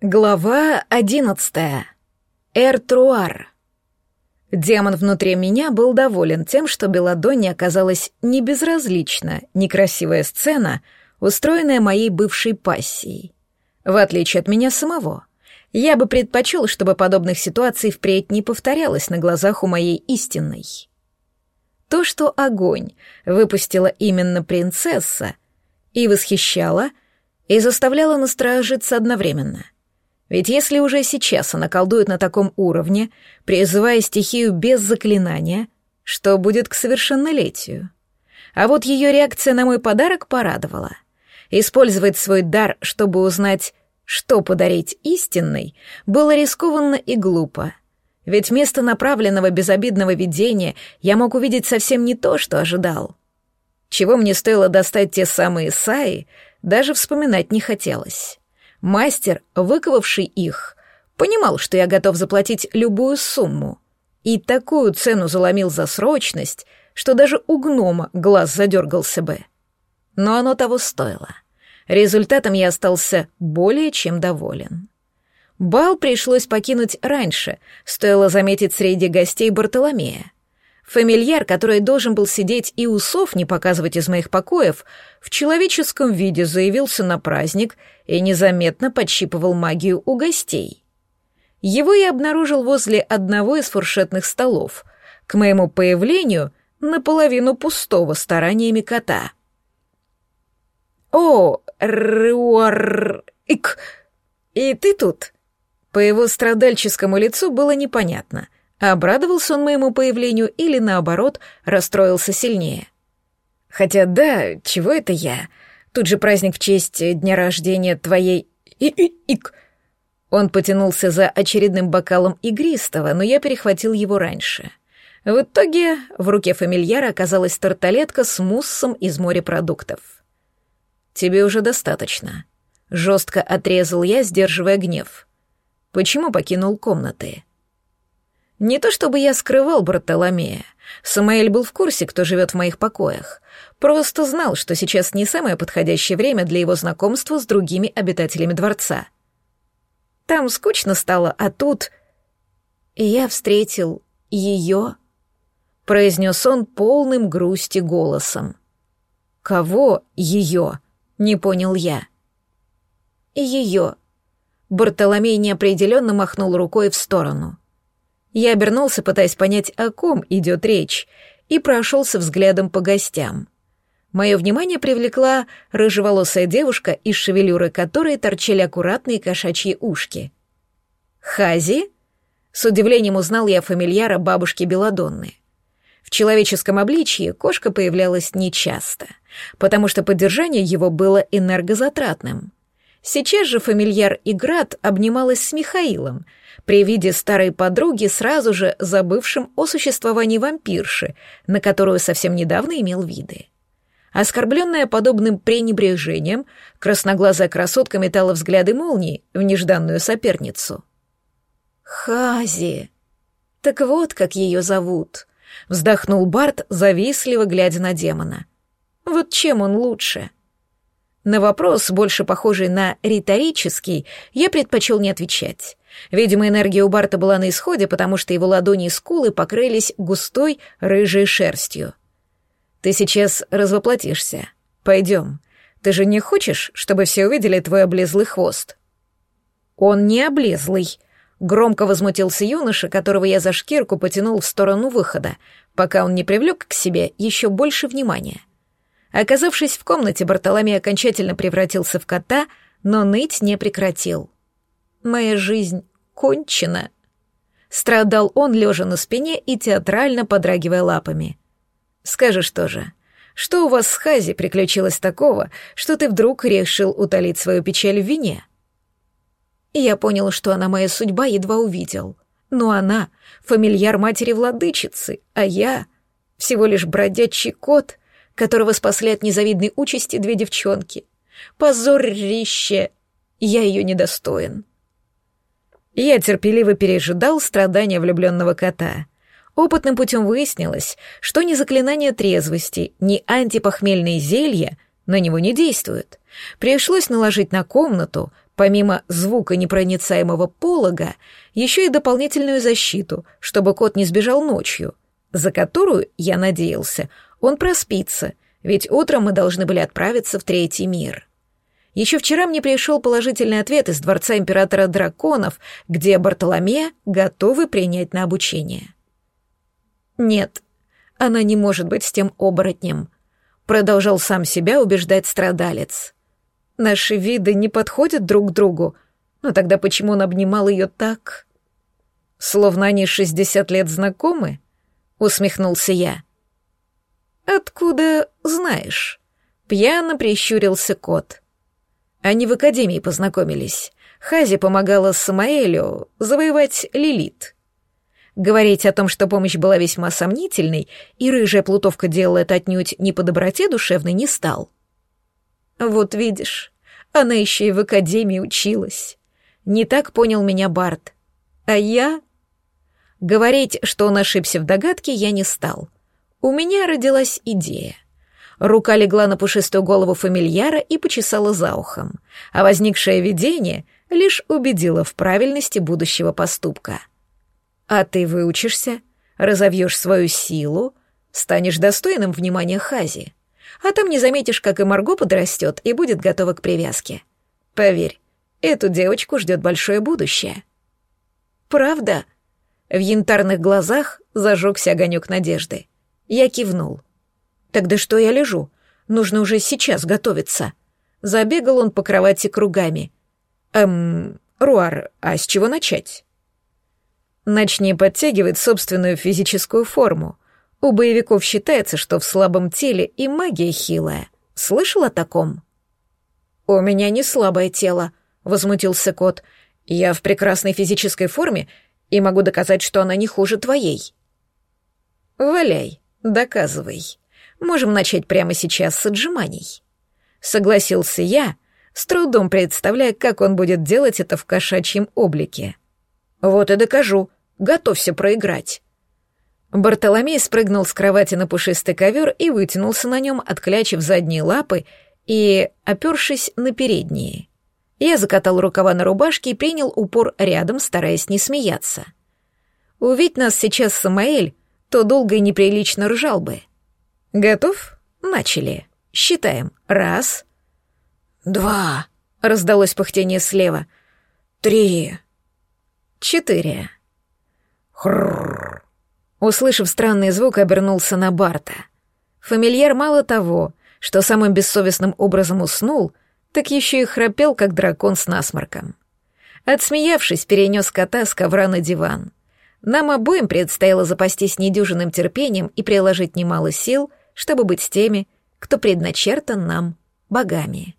Глава одиннадцатая. Эртруар. Демон внутри меня был доволен тем, что Беладонне оказалась не безразлична некрасивая сцена, устроенная моей бывшей пассией. В отличие от меня самого, я бы предпочел, чтобы подобных ситуаций впредь не повторялось на глазах у моей истинной. То, что огонь выпустила именно принцесса, и восхищала, и заставляла насторожиться одновременно — ведь если уже сейчас она колдует на таком уровне, призывая стихию без заклинания, что будет к совершеннолетию? А вот ее реакция на мой подарок порадовала. Использовать свой дар, чтобы узнать, что подарить истинной, было рискованно и глупо. Ведь вместо направленного безобидного видения я мог увидеть совсем не то, что ожидал. Чего мне стоило достать те самые саи, даже вспоминать не хотелось. Мастер, выковавший их, понимал, что я готов заплатить любую сумму, и такую цену заломил за срочность, что даже у гнома глаз задергался бы. Но оно того стоило. Результатом я остался более чем доволен. Бал пришлось покинуть раньше, стоило заметить среди гостей Бартоломея. Фамильяр, который должен был сидеть и усов не показывать из моих покоев, в человеческом виде заявился на праздник и незаметно подщипывал магию у гостей. Его я обнаружил возле одного из фуршетных столов, к моему появлению наполовину пустого стараниями кота. «О, Руар... Ик! И ты тут?» По его страдальческому лицу было непонятно — Обрадовался он моему появлению или, наоборот, расстроился сильнее. Хотя да, чего это я? Тут же праздник в честь дня рождения твоей... И-и-ик. Он потянулся за очередным бокалом игристого, но я перехватил его раньше. В итоге в руке фамильяра оказалась тарталетка с муссом из морепродуктов. «Тебе уже достаточно», — жестко отрезал я, сдерживая гнев. «Почему покинул комнаты?» Не то чтобы я скрывал Бартоломея. Самаэль был в курсе, кто живет в моих покоях. Просто знал, что сейчас не самое подходящее время для его знакомства с другими обитателями дворца. Там скучно стало, а тут... Я встретил ее, произнес он полным грусти голосом. Кого ее? Не понял я. Ее. Бартоломей неопределенно махнул рукой в сторону. Я обернулся, пытаясь понять, о ком идет речь, и прошелся взглядом по гостям. Мое внимание привлекла рыжеволосая девушка, из шевелюры которой торчали аккуратные кошачьи ушки. «Хази?» С удивлением узнал я фамильяра бабушки Беладонны. В человеческом обличье кошка появлялась нечасто, потому что поддержание его было энергозатратным. Сейчас же фамильяр Играт обнималась с Михаилом, при виде старой подруги, сразу же забывшим о существовании вампирши, на которую совсем недавно имел виды. Оскорбленная подобным пренебрежением, красноглазая красотка метала взгляды молнии в нежданную соперницу. «Хази! Так вот, как ее зовут!» — вздохнул Барт, завистливо глядя на демона. «Вот чем он лучше?» На вопрос, больше похожий на риторический, я предпочел не отвечать. Видимо, энергия у Барта была на исходе, потому что его ладони и скулы покрылись густой рыжей шерстью. «Ты сейчас развоплотишься. Пойдем. Ты же не хочешь, чтобы все увидели твой облезлый хвост?» «Он не облезлый», — громко возмутился юноша, которого я за шкирку потянул в сторону выхода, пока он не привлек к себе еще больше внимания. Оказавшись в комнате, Бартоломей окончательно превратился в кота, но ныть не прекратил. «Моя жизнь кончена», — страдал он, лежа на спине и театрально подрагивая лапами. «Скажешь тоже, что у вас с Хази приключилось такого, что ты вдруг решил утолить свою печаль в вине?» Я понял, что она моя судьба, едва увидел. Но она — фамильяр матери-владычицы, а я — всего лишь бродячий кот — которого спасли от незавидной участи две девчонки. Позорище! Я ее недостоин. Я терпеливо пережидал страдания влюбленного кота. Опытным путем выяснилось, что ни заклинание трезвости, ни антипохмельные зелья на него не действуют. Пришлось наложить на комнату Помимо звука непроницаемого полога, еще и дополнительную защиту, чтобы кот не сбежал ночью, за которую, я надеялся, он проспится, ведь утром мы должны были отправиться в третий мир. Еще вчера мне пришел положительный ответ из дворца императора драконов, где Бартоломея готовы принять на обучение. Нет, она не может быть с тем оборотнем, продолжал сам себя убеждать страдалец. Наши виды не подходят друг к другу, но тогда почему он обнимал ее так? Словно они шестьдесят лет знакомы? Усмехнулся я. Откуда знаешь? Пьяно прищурился кот. Они в академии познакомились. Хази помогала Самаэлю завоевать Лилит. Говорить о том, что помощь была весьма сомнительной, и рыжая плутовка делала это отнюдь не по доброте душевной, не стал. Вот видишь, она еще и в академии училась. Не так понял меня Барт. А я... Говорить, что он ошибся в догадке, я не стал. У меня родилась идея — Рука легла на пушистую голову фамильяра и почесала за ухом, а возникшее видение лишь убедило в правильности будущего поступка. «А ты выучишься, разовьешь свою силу, станешь достойным внимания Хази, а там не заметишь, как и Марго подрастет и будет готова к привязке. Поверь, эту девочку ждет большое будущее». «Правда?» В янтарных глазах зажегся огонек надежды. Я кивнул. Тогда что я лежу? Нужно уже сейчас готовиться. Забегал он по кровати кругами. Эм, Руар, а с чего начать? Начни подтягивать собственную физическую форму. У боевиков считается, что в слабом теле и магия хилая. Слышал о таком? У меня не слабое тело, возмутился кот. Я в прекрасной физической форме и могу доказать, что она не хуже твоей. Валяй, доказывай. Можем начать прямо сейчас с отжиманий. Согласился я, с трудом представляя, как он будет делать это в кошачьем облике. Вот и докажу. Готовься проиграть. Бартоломей спрыгнул с кровати на пушистый ковер и вытянулся на нем, отклячив задние лапы и опершись на передние. Я закатал рукава на рубашке и принял упор рядом, стараясь не смеяться. Увидь нас сейчас Самаэль, то долго и неприлично ржал бы. «Готов? Начали. Считаем. Раз. Два. Раздалось пыхтение слева. Три. Четыре. Хрррр. Услышав странный звук, обернулся на Барта. Фамильяр мало того, что самым бессовестным образом уснул, так еще и храпел, как дракон с насморком. Отсмеявшись, перенес кота с ковра на диван. Нам обоим предстояло запастись недюжинным терпением и приложить немало сил, чтобы быть с теми, кто предначертан нам богами.